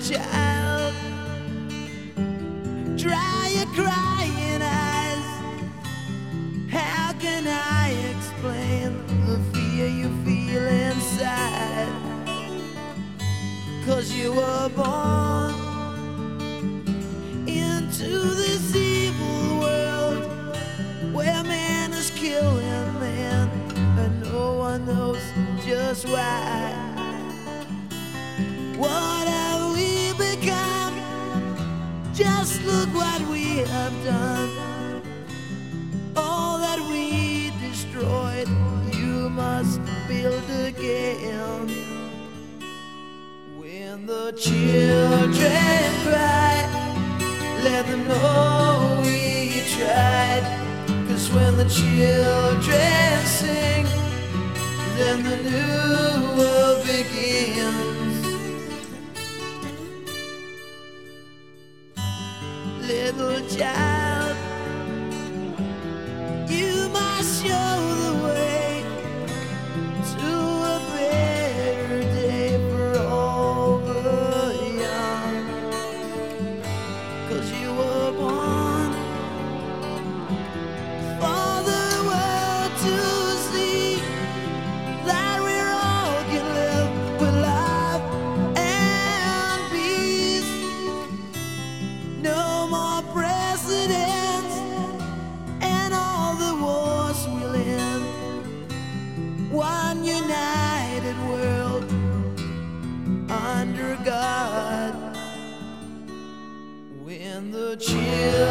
child. Dry your crying eyes. How can I explain the fear you feel inside? Cause you were born into this evil world where man is killing man and no one knows just why. What? Just look what we have done. All that we destroyed, you must build again. When the children cry, let them know we tried. Cause when the children sing, then the new world begins. Little child, God. When the children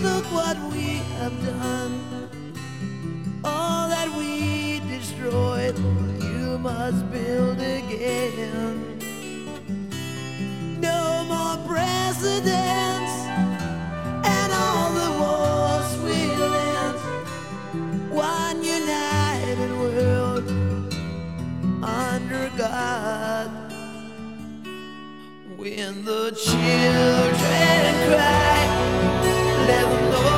Look what we have done. All that we destroyed, you must build again. No more presidents and all the wars will end. One united world under God. When the children cry, never know.